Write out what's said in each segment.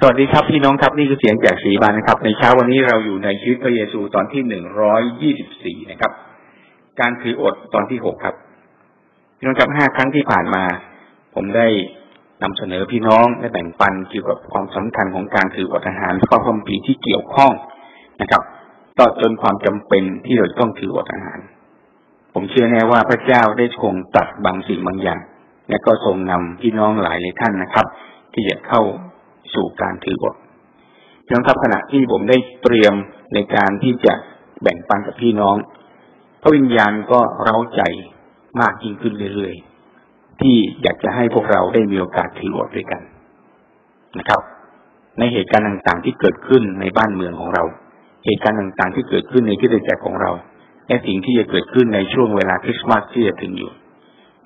สวัสดีครับพี่น้องครับนี่คือเสียงจากสีบานนะครับ ในเช้าวันนี้เราอยู่ในชีวิตพระเยซูตอนที่หนึ่งร้อยยี่สิบสี่นะครับ การถืออดตอนที่หกครับพี่น้องครับห้าครั้งที่ผ่านมา ผมได้นำเสนอพี่น้องและแบ่งปันเกี่ยวกับความสำคัญของการถืออดอาหารข้อความปีที่เกี่ยวข้องนะครับต่อจนความจำเป็นที่เราต้องถืออดอาหาร ผมเชื่อแน่ว่าพระเจ้าได้คงตัดบางสิ่งบางอย่าง และก็ทรงนำพี่น้องหลายหลายท่านนะครับ ที่จะเข้า สู่การถืออดพี่น้องครับขณะที่ผมได้เตรียมในการที่จะแบ่งปันกับพี่น้อง พระวิญญาณก็เร้าใจมากยิ่งขึ้นเรื่อยๆ ที่อยากจะให้พวกเราได้มีโอกาสถืออดด้วยกันนะครับ ในเหตุการณ์ต่างๆที่เกิดขึ้นในบ้านเมืองของเรา เหตุการณ์ต่างๆที่เกิดขึ้นในที่ใดๆของเราและสิ่งที่จะเกิดขึ้นในช่วงเวลาคริสต์มาสที่จะถึงอยู่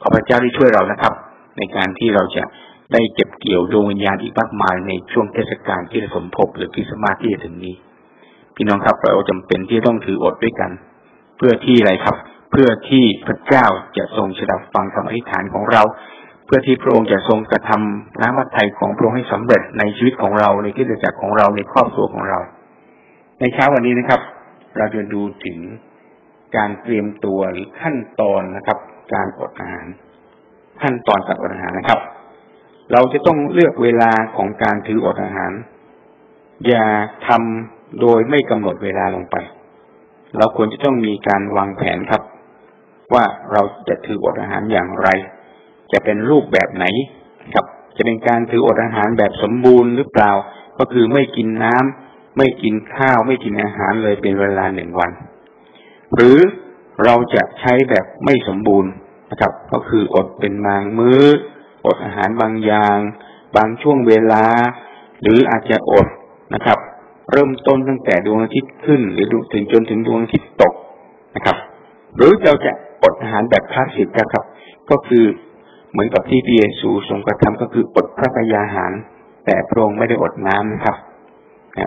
ขอพระเจ้าที่ช่วยเรานะครับ ในการที่เราจะ ได้เก็บเกี่ยวดวงวิญญาณอีกมากมายในช่วงเทศกาลที่สมภพหรือคริสต์มาสที่จะถึงนี้ พี่น้องครับเราจำเป็นที่ต้องถืออดด้วยกัน เพื่อที่อะไรครับ เพื่อที่พระเจ้าจะทรงฉดับฟังคำอธิษฐานของเรา เพื่อที่พระองค์จะทรงกระทำน้ำมัทไทยของพระองค์ให้สำเร็จในชีวิตของเราในกิจจักรของเราในครอบครัวของเรา ในเช้าวันนี้นะครับ เราจะดูถึงการเตรียมตัวหรือขั้นตอนนะครับ การอดอาหารขั้นตอนการอดอาหารนะครับ เราจะต้องเลือกเวลาของการถืออดอาหาร อย่าทำโดยไม่กำหนดเวลาลงไป เราควรจะต้องมีการวางแผนครับ ว่าเราจะถืออดอาหารอย่างไร จะเป็นรูปแบบไหนครับ จะเป็นการถืออดอาหารแบบสมบูรณ์หรือเปล่า ก็คือไม่กินน้ำไม่กินข้าวไม่กินอาหารเลยเป็นเวลาหนึ่งวัน หรือเราจะใช้แบบไม่สมบูรณ์นะครับ ก็คืออดเป็นบางมือ้อ อดอาหารบางอย่าง บางช่วงเวลา หรืออาจจะอดนะครับ เริ่มต้นตั้งแต่ดวงอาทิตย์ขึ้น หรือถึงจนถึงดวงอาทิตย์ตกนะครับ หรือเราจะอดอาหารแบบคลาสสิกนะครับ ก็คือเหมือนกับที่พระเยซูทรงกระทำก็คืออดพระกายาหาร แต่พระองค์ไม่ได้อดน้ำนะครับ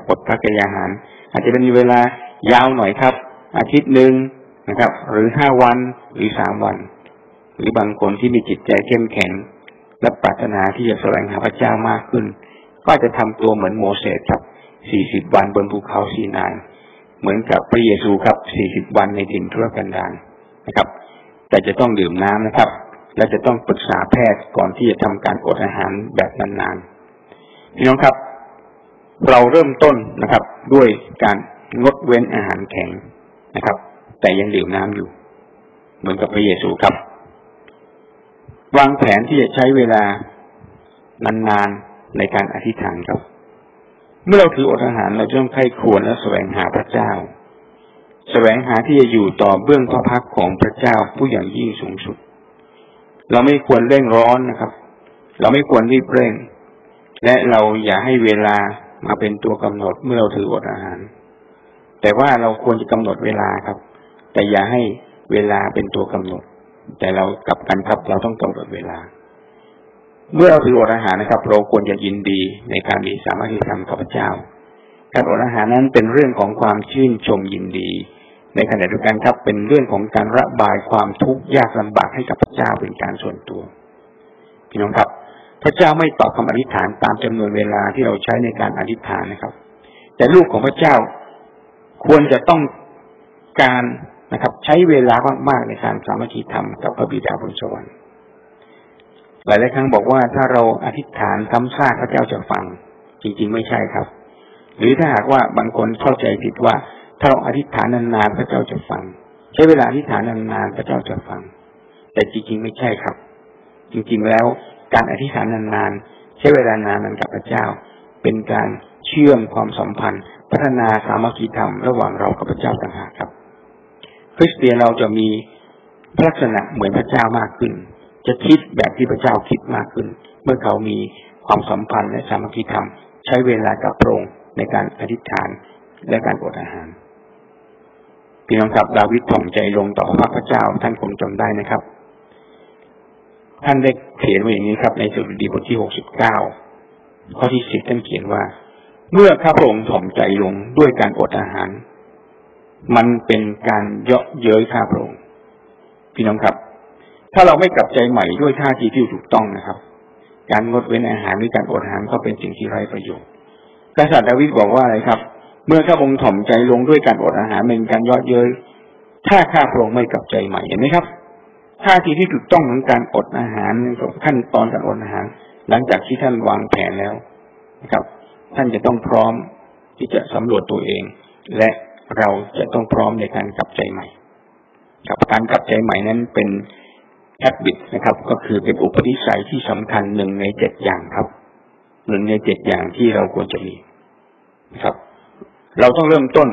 อดพระกายาหาร อาจจะเป็นเวลายาวหน่อยครับ อาทิตย์หนึ่งนะครับ หรือห้าวันหรือสามวัน หรือบางคนที่มีจิตใจเข้มแข็ง และปรารถนาที่จะแสวงหาพระเจ้ามากขึ้น ก็จะทำตัวเหมือนโมเสสครับสี่สิบวันบนภูเขาซีนายเหมือนกับพระเยซูครับสี่สิบวันในดินทุรกันดารนะครับ แต่จะต้องดื่มน้ำนะครับ และจะต้องปรึกษาแพทย์ก่อนที่จะทำการอดอาหารแบบนานๆพี่น้องครับ เราเริ่มต้นนะครับ ด้วยการงดเว้นอาหารแข็งนะครับ แต่ยังดื่มน้ำอยู่ เหมือนกับพระเยซูครับ วางแผนที่จะใช้เวลานานๆในการอธิษฐานครับ เมื่อเราถืออดอาหารเราต้องใคร่ควรและแสวงหาพระเจ้า แสวงหาที่จะอยู่ต่อเบื้องพระพักของพระเจ้าผู้อย่างยิ่งสูงสุด เราไม่ควรเร่งร้อนนะครับ เราไม่ควรรีบเร่ง และเราอย่าให้เวลามาเป็นตัวกำหนดเมื่อเราถืออดอาหาร แต่ว่าเราควรจะกำหนดเวลาครับ แต่อย่าให้เวลาเป็นตัวกำหนด แต่เรากลับกันครับ เราต้องกำหนดเวลา เมื่อเราถืออดอาหารนะครับ เราควรจะยินดีในการมีสามัคคีธรรมกับพระเจ้า การอดอาหารนั้นเป็นเรื่องของความชื่นชมยินดี ในขณะเดียวกันครับเป็นเรื่องของการระบายความทุกข์ยากลำบากให้กับพระเจ้าเป็นการส่วนตัวพี่น้องครับ พระเจ้าไม่ตอบคำอธิษฐานตามจำนวนเวลาที่เราใช้ในการอธิษฐานนะครับ แต่ลูกของพระเจ้าควรจะต้องการ นะครับ ใช้เวลามากๆในการสามัคคีธรรมกับพระบิดาบนสวรรค์หลายหลายครั้งบอกว่าถ้าเราอธิษฐานซ้ำซากพระเจ้าจะฟัง จริง ๆ ไม่ใช่ครับ หรือถ้าหากว่าบางคนเข้าใจผิดว่า ถ้าเราอธิษฐานนานๆพระเจ้าจะฟัง ใช้เวลาอธิษฐานนานๆพระเจ้าจะฟัง แต่จริง ๆ ไม่ใช่ครับ จริง ๆ แล้วการอธิษฐานนานๆใช้เวลานานนั้นกับพระเจ้า เป็นการเชื่อมความสัมพันธ์ พัฒนาสามัคคีธรรมระหว่างเรากับพระเจ้าต่างหากครับ ริสเตียนเราจะมีลักษณะเหมือนพระเจ้ามากขึ้น จะคิดแบบที่พระเจ้าคิดมากขึ้น เมื่อเขามีความสัมพันธ์และสามัคคีธรรม ใช้เวลากับพระองค์ในการอธิษฐานและการอดอาหารพี่น้องครับดาวิดถ่อมใจลงต่อพระพระเจ้าท่านคงจำได้นะครับ ท่านได้เขียนไว้อย่างนี้ครับ ในสุดีบทที่หกสิบเก้าข้อที่สิบท่านเขียนว่า เมื่อข้าพระองค์ถ่อมใจลงด้วยการอดอาหาร มันเป็นการเยาะเย้ยข้าพระองค์พี่น้องครับ ถ้าเราไม่กลับใจใหม่ด้วยท่าทีที่ถูกต้องนะครับ การงดเว้นอาหารหรือการอดอาหารก็เป็นสิ่งที่ไร้ประโยชน์กษัตริย์ดาวิดบอกว่าอะไรครับ เมื่อข้าพงถ่อมใจลงด้วยการอดอาหารเป็นการยอดเย้ยถ้าข้าพระองค์ไม่กลับใจใหม่เห็นไหมครับท่าทีที่ถูกต้องของการอดอาหารขั้นตอนการอดอาหาร หลังจากที่ท่านวางแผนแล้วนะครับ ท่านจะต้องพร้อมที่จะสำรวจตัวเอง และ เราจะต้องพร้อมในการกลับใจใหม่กับการกลับใจใหม่นั้นเป็นแฮบบิตนะครับ ก็คือเป็นอุปนิสัยที่สำคัญหนึ่งในเจ็ดอย่างครับหนึ่งในเจ็ดอย่างที่เราควรจะมีนะครับ เราต้องเริ่มต้น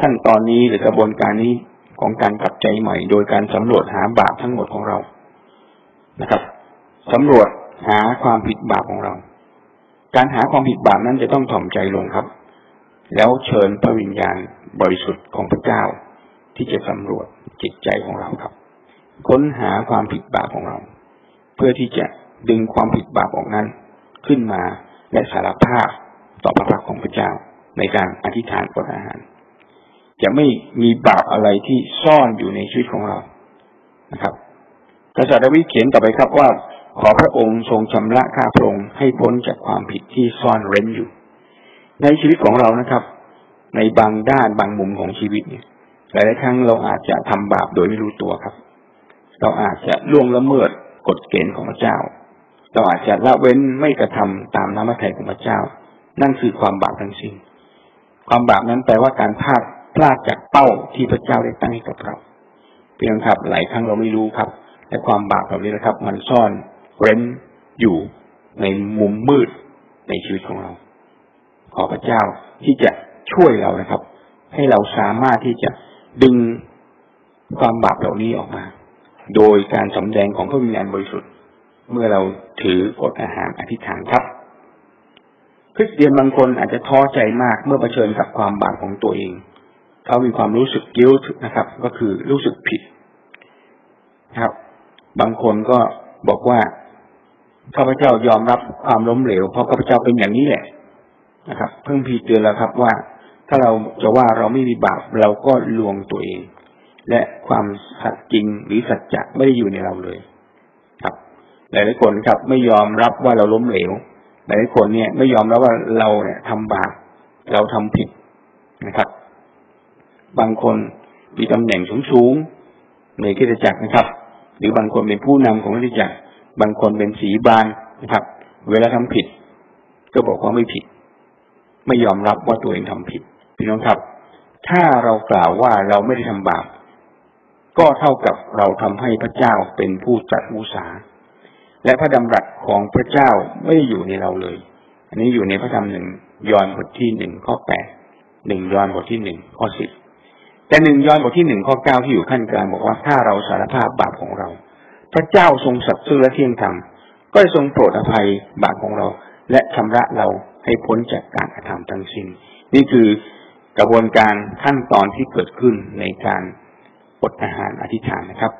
ขั้นตอนนี้หรือกระบวนการนี้ของการกลับใจใหม่ โดยการสำรวจหาบาปทั้งหมดของเรานะครับสำรวจหาความผิดบาปของเรา การหาความผิดบาปนั้นจะต้องถ่อมใจลงครับ แล้วเชิญพระวิญญาณ บริสุทธิ์ของพระเจ้า ที่จะสำรวจจิตใจของเราครับ ค้นหาความผิดบาปของเรา เพื่อที่จะดึงความผิดบาปออกนั้นขึ้นมาและสารภาพต่อพระพักของพระเจ้าในการอธิษฐานกดอาหาร จะไม่มีบาปอะไรที่ซ่อนอยู่ในชีวิตของเรานะครับกษัตริย์ดาวิเขียนต่อไปครับว่า ขอพระองค์ทรงชำระข้าพระองค์ให้พ้นจากความผิดที่ซ่อนเร้นอยู่ ในชีวิตของเรานะครับ ในบางด้านบางมุมของชีวิตเนี่ยหลายครั้งเราอาจจะทำบาปโดยไม่รู้ตัวครับ เราอาจจะล่วงละเมิดกฎเกณฑ์ของพระเจ้า เราอาจจะละเว้นไม่กระทำตามน้ำพระทัยของพระเจ้า นั่นคือความบาปทั้งสิ้น ความบาปนั้นแปลว่าการพลาดพลาดจากเป้าที่พระเจ้าได้ตั้งให้กับเราเพียงครับหลายครั้งเราไม่รู้ครับและความบาปเหล่านี้นะครับ มันซ่อนเร้นอยู่ในมุมมืดในชีวิตของเรา ขอพระเจ้าที่จะ ช่วยเรานะครับ ให้เราสามารถที่จะดึงความบาปเหล่านี้ออกมา โดยการสำแดงของพระวิญญาณบริสุทธิ์ เมื่อเราถือกฎอาหารอธิษฐานครับ คริสเตียนบางคนอาจจะท้อใจมากเมื่อเผชิญกับความบาปของตัวเอง เขามีความรู้สึกกิ้วนะครับ ก็คือรู้สึกผิดครับ บางคนก็บอกว่าข้าพเจ้ายอมรับความล้มเหลวเพราะข้าพเจ้าเป็นอย่างนี้แหละนะครับ เพิ่งพีเตือนแล้วครับว่า ถ้าเราจะว่าเราไม่มีบาปเราก็ลวงตัวเอง และความสัตย์จริงหรือสัจจะไม่ได้อยู่ในเราเลย ครับหลายหลายคนครับ ไม่ยอมรับว่าเราล้มเหลวหลายคนเนี่ยไม่ยอมรับว่าเราเนี่ยทำบาปเราทำผิดนะครับ บางคนมีตำแหน่งสูงๆในกิจจักรนะครับ หรือบางคนเป็นผู้นำของกิจจักรบางคนเป็นสีบานนะครับ เวลาทำผิด ก็บอกว่าไม่ผิด ไม่ยอมรับว่าตัวเองทำผิด พี่น้องครับ ถ้าเรากล่าวว่าเราไม่ได้ทำบาป ก็เท่ากับเราทำให้พระเจ้าเป็นผู้จัดอุสา และพระดำรัสของพระเจ้าไม่อยู่ในเราเลย อันนี้อยู่ในพระธรรมหนึ่งยอห์นบทที่หนึ่งข้อแปดหนึ่งยอห์นบทที่หนึ่งข้อสิบแต่หนึ่งย้อนบทที่หนึ่งข้อเก้าที่อยู่ขั้นกลางบอกว่าถ้าเราสารภาพบาปของเรา พระเจ้าทรงสัตย์ซื่อและเที่ยงธรรมก็จะทรงโปรดอภัยบาปของเรา และชำระเราให้พ้นจากการกระทำทั้งสิ้นนี่คือ กระบวนการขั้นตอนที่เกิดขึ้นในการอดอาหารอธิษฐานนะครับ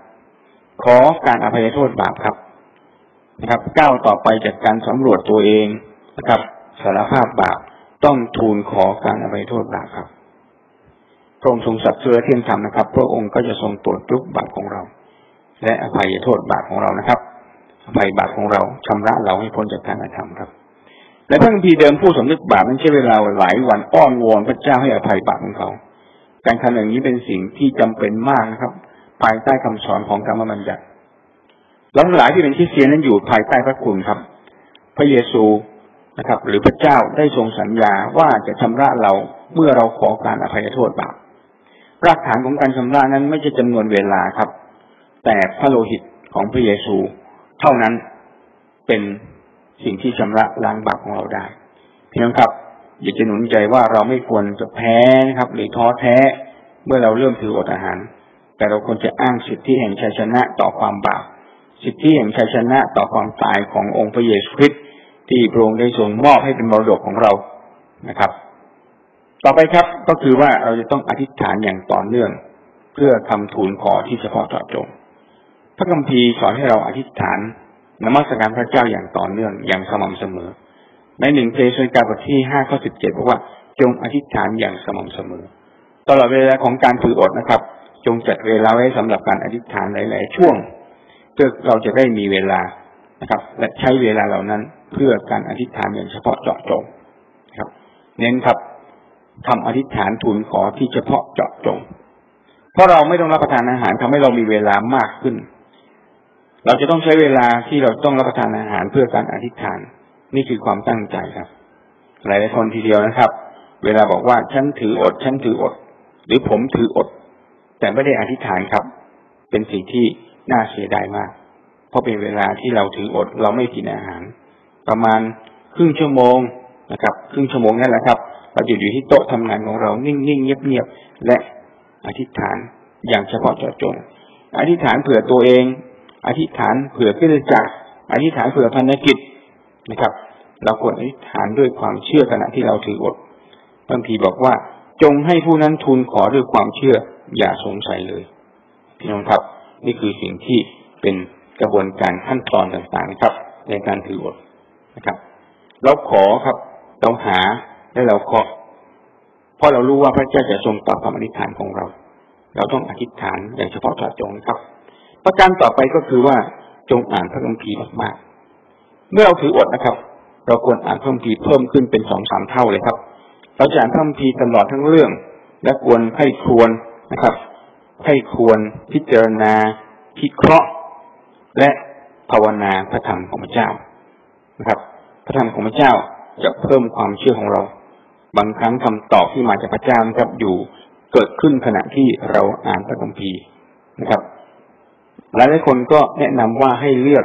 ขอการอภัยโทษบาปครับนะครับ ก้าวต่อไปจากการสำรวจตัวเองนะครับสารภาพบาปต้องทูลขอการอภัยโทษบาปครับระองค์ทรงสัตย์เสื่อเที่ยงธรรมนะครับ พระองค์ก็จะทรงตรวจทุกบาปของเรา และอภัยโทษบาปของเรานะครับอภัยบาปของเราชำระเราให้พ้นจากการกระทำครับ และพระคัมภีร์เดิมผู้สำนึกบาปนั้นใช้เวลาหลายวันอ้อนวอนพระเจ้าให้อภัยบาปของเขาการทำอย่างนี้เป็นสิ่งที่จำเป็นมากนะครับ ภายใต้คำสอนของกรรมบัญญัติเราหลายที่เป็นคริสเตียนนั้นอยู่ภายใต้พระคุณครับ พระเยซูนะครับ หรือพระเจ้าได้ทรงสัญญาว่าจะชำระเราเมื่อเราขอการอภัยโทษบาปรากฐานของการชำระนั้นไม่ใช่จำนวนเวลาครับ แต่พระโลหิตของพระเยซู เท่านั้นเป็น สิ่งที่ชำระล้างบาปของเราได้พี่น้องครับ อยากจะหนุนใจว่าเราไม่ควรจะแพ้นะครับ หรือท้อแท้ เมื่อเราเริ่มถืออดอาหาร แต่เราควรจะอ้างสิทธิแห่งชัยชนะต่อความบาปสิทธิแห่งชัยชนะต่อความตายขององค์พระเยซูคริสต์ที่พระองค์ได้ทรงมอบให้เป็นมรดกของเรานะครับ ต่อไปครับก็คือว่าเราจะต้องอธิษฐานอย่างต่อเนื่อง เพื่อคำทูลขอที่เฉพาะเจาะจง พระคัมภีร์สอนให้เราอธิษฐาน นมัสการพระเจ้าอย่างต่อเนื่องอย่างสม่ำเสมอ ในหนึ่งเทสกาบทที่ห้าข้อสิบเจ็ดบอกว่าจงอธิษฐานอย่างสม่ำเสมอ ตลอดเวลาของการถืออดนะครับ จงจัดเวลาไว้สำหรับการอธิษฐานหลาย ๆ ช่วง เพื่อเราจะได้มีเวลานะครับ และใช้เวลาเหล่านั้นเพื่อการอธิษฐานอย่างเฉพาะเจาะจงครับ เน้นครับทำอธิษฐานทูลขอที่เฉพาะเจาะจง เพราะเราไม่ต้องรับประทานอาหารทำให้เรามีเวลามากขึ้น เราจะต้องใช้เวลาที่เราต้องรับประทานอาหารเพื่อการอธิษฐาน นี่คือความตั้งใจครับ หลายๆคนทีเดียวนะครับ เวลาบอกว่าฉันถืออดฉันถืออด หรือผมถืออด แต่ไม่ได้อธิษฐานครับ เป็นสิ่งที่น่าเสียดายมาก เพราะเป็นเวลาที่เราถืออด เราไม่กินอาหาร ประมาณครึ่งชั่วโมงนะครับ ครึ่งชั่วโมงนั่นแหละครับเราอยู่อยู่ที่โต๊ะทำงานของเรานิ่งๆเงียบๆและอธิษฐานอย่างเฉพาะเจาะจง อธิษฐานเผื่อตัวเอง อธิษฐานเผื่อขึ้นจักอธิษฐานเผื่อพันธกิจนะครับ เราควรอธิษฐานด้วยความเชื่อขณะที่เราถืออดบางทีบอกว่า จงให้ผู้นั้นทูลขอด้วยความเชื่ออย่าสงสัยเลยพี่น้องครับ นี่คือสิ่งที่เป็นกระบวนการขั้นตอนต่างๆนะครับ ในการถืออดนะครับ เราขอครับ เราหาและเราขอเพราะเรารู้ว่าพระเจ้าจะทรงตอบคำอธิษฐานของเรา เราต้องอธิษฐานอย่างเฉพาะเจาะจงครับ ประการต่อไปก็คือว่าจงอ่านพระคัมภีร์มากๆ เมื่อเราถืออดนะครับ เราควรอ่านพระคัมภีร์เพิ่มขึ้นเป็นสองสามเท่าเลยครับ เราจะอ่านพระคัมภีร์ตลอดทั้งเรื่อง และควรให้ควรนะครับให้ควรพิจารณาพิเคราะห์ และภาวนาพระธรรมของพระเจ้านะครับ พระธรรมของพระเจ้าจะเพิ่มความเชื่อของเรา บางครั้งคำตอบที่มาจากพระเจ้านะครับอยู่เกิดขึ้นขณะที่เราอ่านพระคัมภีร์นะครับ หลายหลายคนก็แนะนำว่าให้เลือก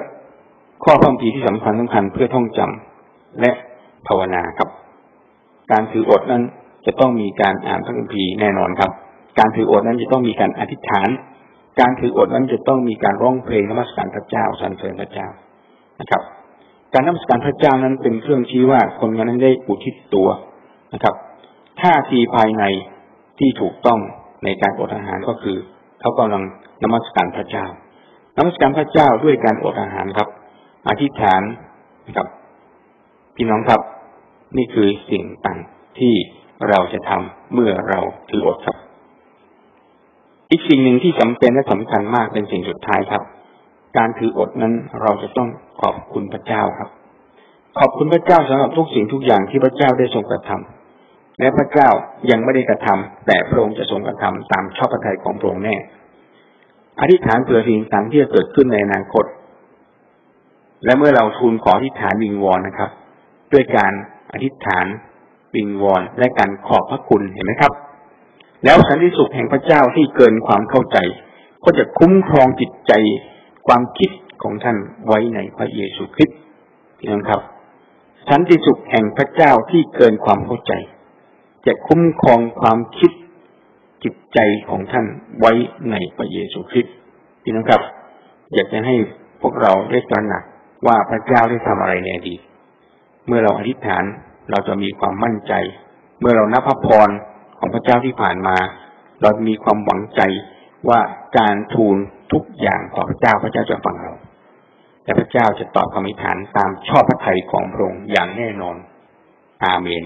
ข้อพระคัมภีที่สำคัญสำคัญเพื่อท่องจำและภาวนาครับ การถืออดนั้นจะต้องมีการอ่านพระคัมภีร์แน่นอนครับ การถืออดนั้นจะต้องมีการอธิษฐาน การถืออดนั้นจะต้องมีการร้องเพลงนมัสการพระเจ้าสรรเสริญพระเจ้านะครับ การนมัสการพระเจ้านั้นเป็นเครื่องชี้ว่าคนนั้นได้อุทิศตัวนะครับท่าทีภายในที่ถูกต้องในการอดอาหารก็คือ เขากำลังนมัสการพระเจ้า นมัสการพระเจ้าด้วยการอดอาหารครับ อธิษฐานนะครับพี่น้องครับ นี่คือสิ่งต่างที่เราจะทำเมื่อเราถืออดครับ อีกสิ่งหนึ่งที่จำเป็นและสำคัญมากเป็นสิ่งสุดท้ายครับ การถืออดนั้นเราจะต้องขอบคุณพระเจ้าครับ ขอบคุณพระเจ้าสำหรับทุกสิ่งทุกอย่างที่พระเจ้าได้ทรงกระทำและพระเจ้ายังไม่ได้กระทำแต่พระองค์จะทรงกระทำตามชอบพระทัยของพระองค์แน่ อธิษฐานเผื่อสิ่งต่างที่จะเกิดขึ้นในอนาคต และเมื่อเราทูลขออธิษฐานวิงวอนนะครับ ด้วยการอธิษฐานวิงวอนและการขอบพระคุณเห็นไหมครับ แล้วสันติสุขแห่งพระเจ้าที่เกินความเข้าใจ ก็จะคุ้มครองจิตใจความคิดของท่านไว้ในพระเยซูคริสต์พี่น้องครับสันติสุขแห่งพระเจ้าที่เกินความเข้าใจ จะคุ้มครองความคิด จิตใจของท่านไว้ในพระเยซูคริสต์พี่น้องครับ อยากจะให้พวกเราได้ตระหนักว่าพระเจ้าได้ทำอะไรในอดีตเมื่อเราอธิษฐานเราจะมีความมั่นใจ เมื่อเรานับพระพรของพระเจ้าที่ผ่านมา เรามีความหวังใจว่าการทูลทุกอย่างต่อพระเจ้าพระเจ้าจะฟังเราและพระเจ้าจะตอบคำอธิษฐานตามชอบพระทัยของพระองค์อย่างแน่นอน อาเมน